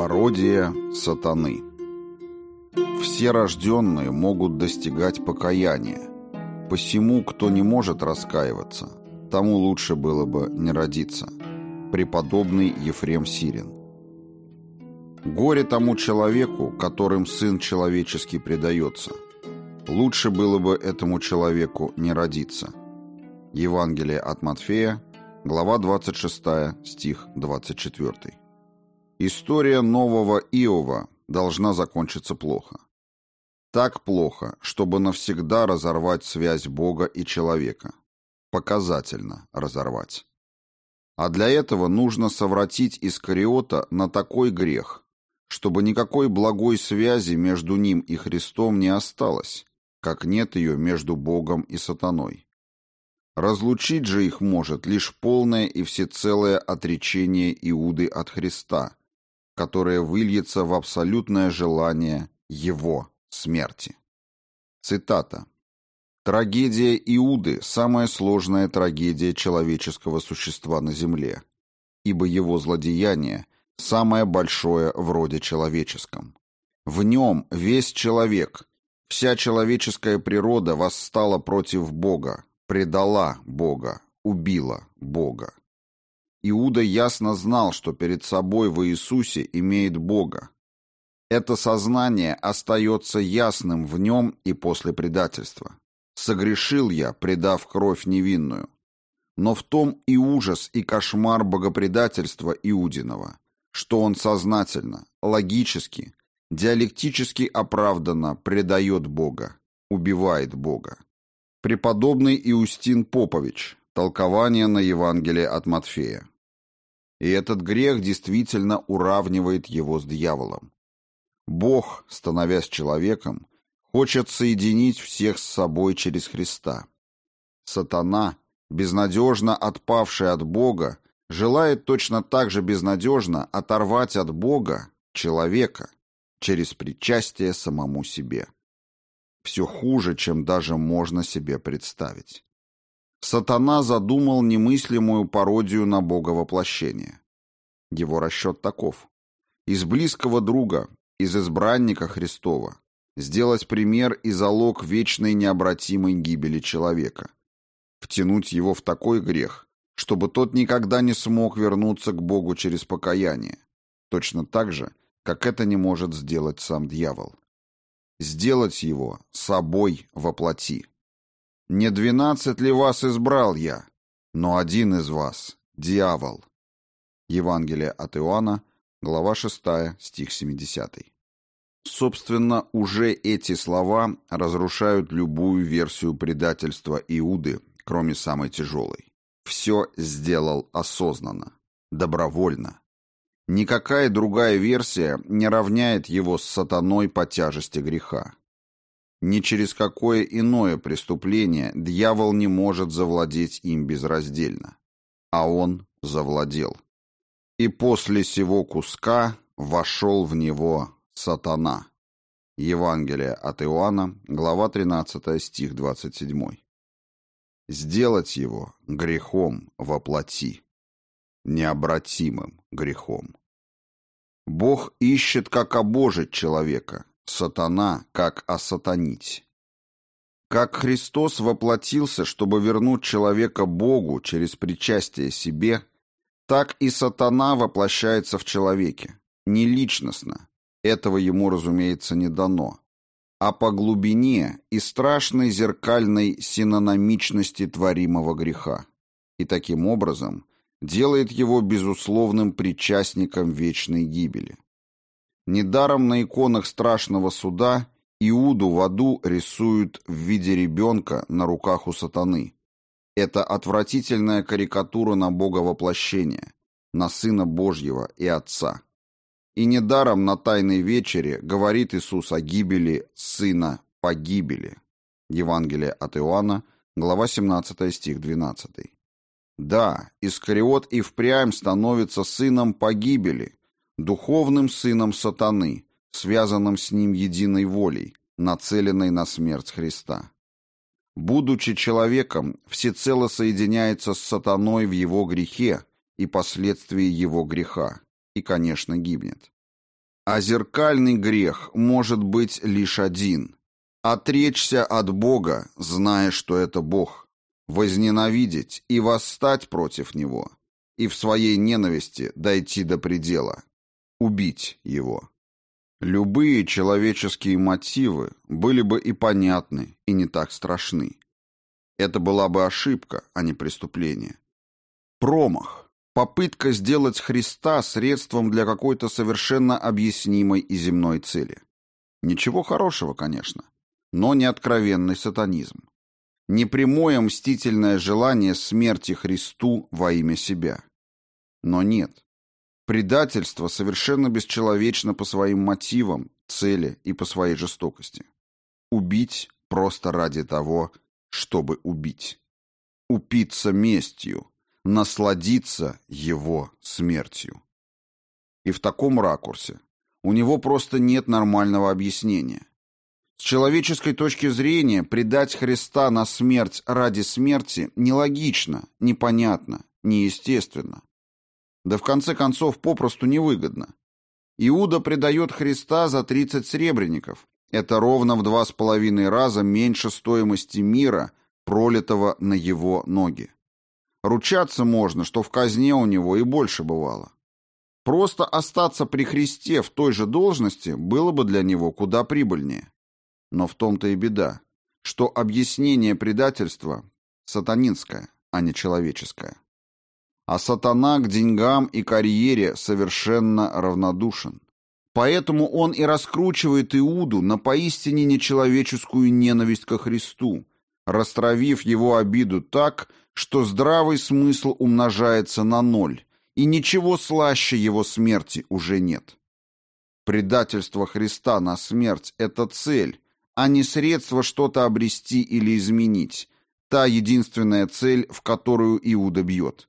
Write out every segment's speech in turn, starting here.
Пародия сатаны Все рожденные могут достигать покаяния. Посему, кто не может раскаиваться, тому лучше было бы не родиться. Преподобный Ефрем Сирин Горе тому человеку, которым Сын Человеческий предается. Лучше было бы этому человеку не родиться. Евангелие от Матфея, глава 26, стих 24. История нового Иова должна закончиться плохо. Так плохо, чтобы навсегда разорвать связь Бога и человека. Показательно разорвать. А для этого нужно совратить Искариота на такой грех, чтобы никакой благой связи между ним и Христом не осталось, как нет ее между Богом и сатаной. Разлучить же их может лишь полное и всецелое отречение Иуды от Христа, которое выльется в абсолютное желание его смерти. Цитата. «Трагедия Иуды – самая сложная трагедия человеческого существа на земле, ибо его злодеяние – самое большое в роде человеческом. В нем весь человек, вся человеческая природа восстала против Бога, предала Бога, убила Бога. Иуда ясно знал, что перед собой в Иисусе имеет Бога. Это сознание остается ясным в нем и после предательства. Согрешил я, предав кровь невинную. Но в том и ужас, и кошмар богопредательства Иудиного, что он сознательно, логически, диалектически оправданно предает Бога, убивает Бога. Преподобный Иустин Попович, Толкование на Евангелие от Матфея. И этот грех действительно уравнивает его с дьяволом. Бог, становясь человеком, хочет соединить всех с собой через Христа. Сатана, безнадежно отпавший от Бога, желает точно так же безнадежно оторвать от Бога человека через причастие самому себе. Все хуже, чем даже можно себе представить. Сатана задумал немыслимую пародию на Бога воплощения. Его расчет таков. Из близкого друга, из избранника Христова, сделать пример и залог вечной необратимой гибели человека. Втянуть его в такой грех, чтобы тот никогда не смог вернуться к Богу через покаяние, точно так же, как это не может сделать сам дьявол. Сделать его собой воплоти. Не двенадцать ли вас избрал я, но один из вас — дьявол. Евангелие от Иоанна, глава 6, стих 70. Собственно, уже эти слова разрушают любую версию предательства Иуды, кроме самой тяжелой. Все сделал осознанно, добровольно. Никакая другая версия не равняет его с сатаной по тяжести греха. Ни через какое иное преступление дьявол не может завладеть им безраздельно. А он завладел. И после сего куска вошел в него сатана. Евангелие от Иоанна, глава 13, стих 27. Сделать его грехом воплоти, необратимым грехом. Бог ищет, как обожить человека, Сатана как осатанить. Как Христос воплотился, чтобы вернуть человека Богу через причастие себе, так и сатана воплощается в человеке, не личностно, этого ему, разумеется, не дано, а по глубине и страшной зеркальной синономичности творимого греха, и таким образом делает его безусловным причастником вечной гибели. Недаром на иконах страшного суда Иуду в аду рисуют в виде ребенка на руках у сатаны. Это отвратительная карикатура на Бога воплощения, на Сына Божьего и Отца. И недаром на Тайной вечере говорит Иисус о гибели Сына погибели. Евангелие от Иоанна, глава 17, стих 12. Да, Искариот и впрямь становится сыном погибели, духовным сыном сатаны, связанным с ним единой волей, нацеленной на смерть Христа. Будучи человеком, всецело соединяется с сатаной в его грехе и последствии его греха, и, конечно, гибнет. А зеркальный грех может быть лишь один – отречься от Бога, зная, что это Бог, возненавидеть и восстать против Него, и в своей ненависти дойти до предела, убить Его. Любые человеческие мотивы были бы и понятны, и не так страшны. Это была бы ошибка, а не преступление. Промах. Попытка сделать Христа средством для какой-то совершенно объяснимой и земной цели. Ничего хорошего, конечно, но не откровенный сатанизм. Непрямое мстительное желание смерти Христу во имя себя. Но нет. Предательство совершенно бесчеловечно по своим мотивам, цели и по своей жестокости. Убить просто ради того, чтобы убить. Упиться местью, насладиться его смертью. И в таком ракурсе у него просто нет нормального объяснения. С человеческой точки зрения предать Христа на смерть ради смерти нелогично, непонятно, неестественно. Да в конце концов попросту невыгодно. Иуда предает Христа за 30 сребреников, это ровно в два с половиной раза меньше стоимости мира, пролитого на его ноги. Ручаться можно, что в казне у него и больше бывало. Просто остаться при Христе в той же должности было бы для него куда прибыльнее. Но в том-то и беда, что объяснение предательства сатанинское, а не человеческое. А сатана к деньгам и карьере совершенно равнодушен. Поэтому он и раскручивает Иуду на поистине нечеловеческую ненависть ко Христу, растравив его обиду так, что здравый смысл умножается на ноль, и ничего слаще его смерти уже нет. Предательство Христа на смерть – это цель, а не средство что-то обрести или изменить, та единственная цель, в которую Иуда бьет.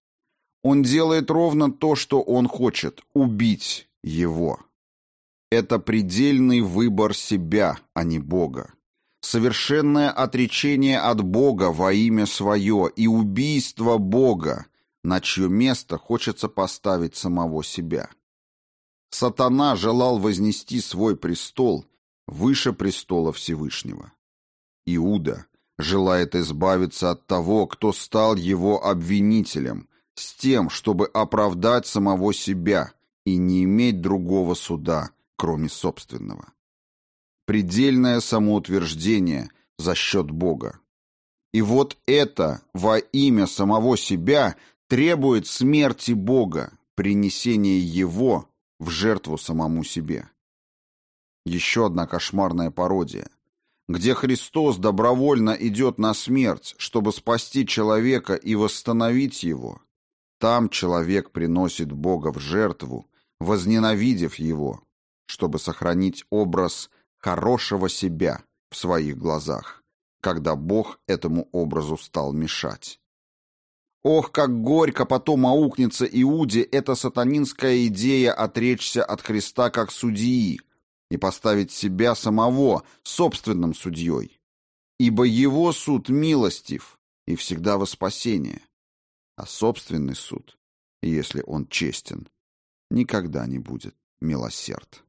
Он делает ровно то, что он хочет – убить его. Это предельный выбор себя, а не Бога. Совершенное отречение от Бога во имя свое и убийство Бога, на чье место хочется поставить самого себя. Сатана желал вознести свой престол выше престола Всевышнего. Иуда желает избавиться от того, кто стал его обвинителем, с тем, чтобы оправдать самого себя и не иметь другого суда – кроме собственного. Предельное самоутверждение за счет Бога. И вот это во имя самого себя требует смерти Бога, принесения Его в жертву самому себе. Еще одна кошмарная пародия, где Христос добровольно идет на смерть, чтобы спасти человека и восстановить его. Там человек приносит Бога в жертву, возненавидев его, чтобы сохранить образ хорошего себя в своих глазах, когда Бог этому образу стал мешать. Ох, как горько потом аукнется Иуде эта сатанинская идея отречься от Христа как судьи и поставить себя самого собственным судьей. Ибо его суд милостив и всегда во спасение, а собственный суд, если он честен, никогда не будет милосерд.